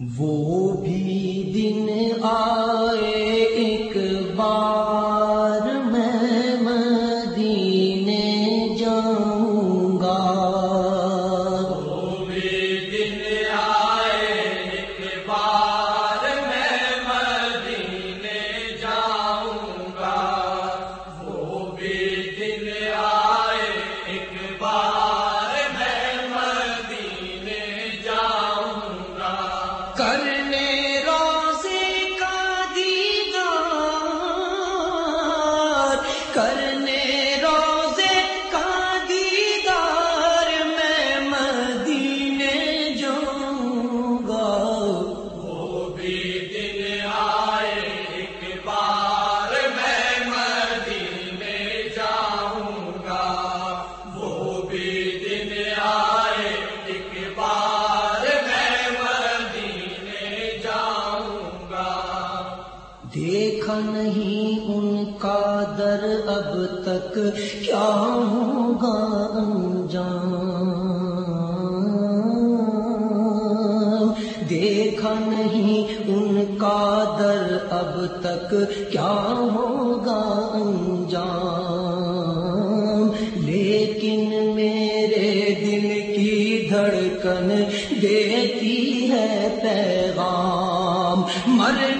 وہ نہیں ان کا در اب تک، کیا ہوگا انجام؟ دیکھا نہیں ان کا در اب تک، کیا ہوگا انجام؟ لیکن میرے دل کی دھڑکن دیتی ہے پیغام مرنے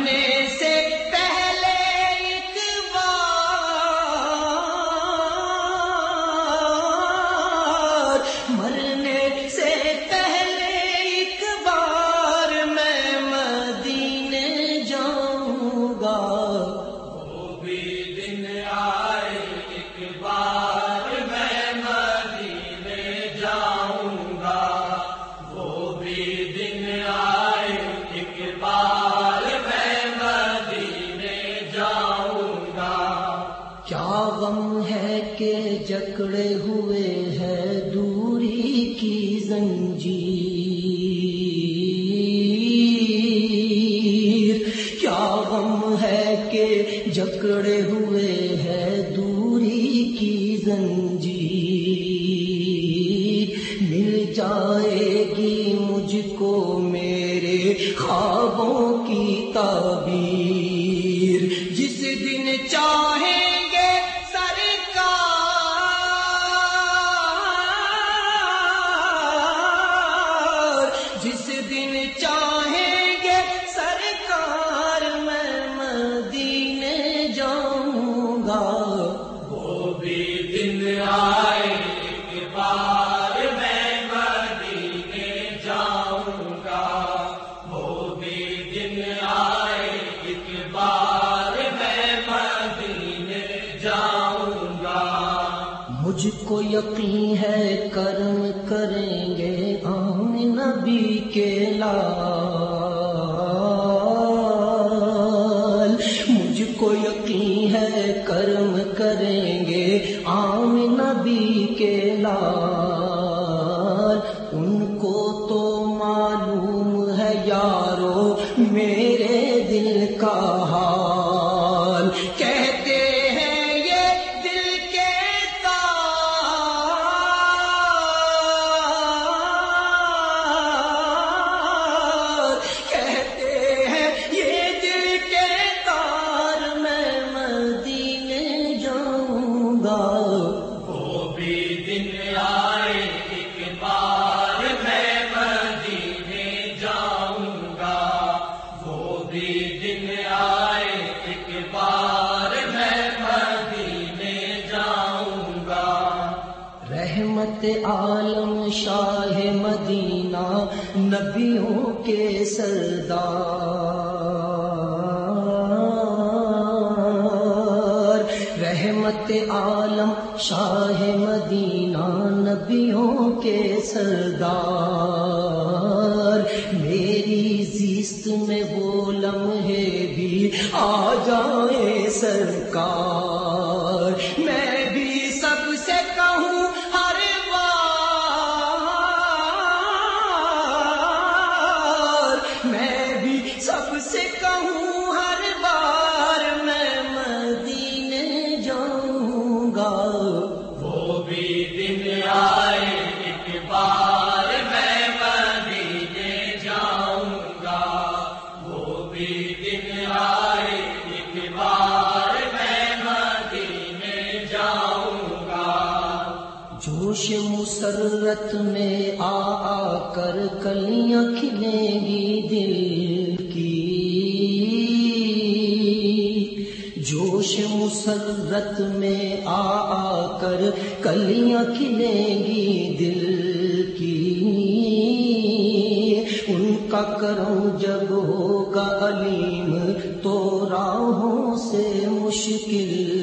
زنجیر۔ کیا غم ہے کہ جکڑے ہوئے ہے دوری کی زنجیر۔ مل جائے گی مجھ کو میرے خوابوں کی تعبیر۔ یقین ہے، کرم کریں گے عام نبی کے لال۔ مجھ کو یقین ہے، کرم کریں گے عام نبی کے لال۔ بھی دن آئے، ایک بار میں مدینے جاؤں گا۔ رحمت عالم شاہ مدینہ، نبیوں کے سردار۔ رحمت عالم شاہ مدینہ، نبیوں کے سردار۔ میری زیست میں وہ لمحے بھی آ جائیں سرکار۔ مسرت میں آ آ کر کلیاں کھلیں گی دل کی۔ جوش مسرت میں آ آ کر کلیاں کھلیں گی دل کی۔ ان کا کرم جب ہوگا علیم تو راہوں سے مشکل۔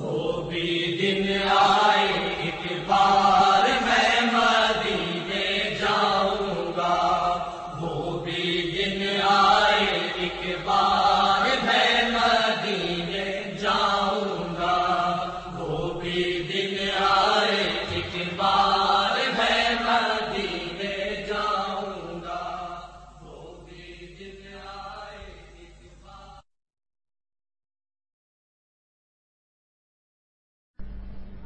وہ بھی دن آئے، ایک بار میں مدینے جاؤں گا۔ وہ بھی دن آئے، ایک بار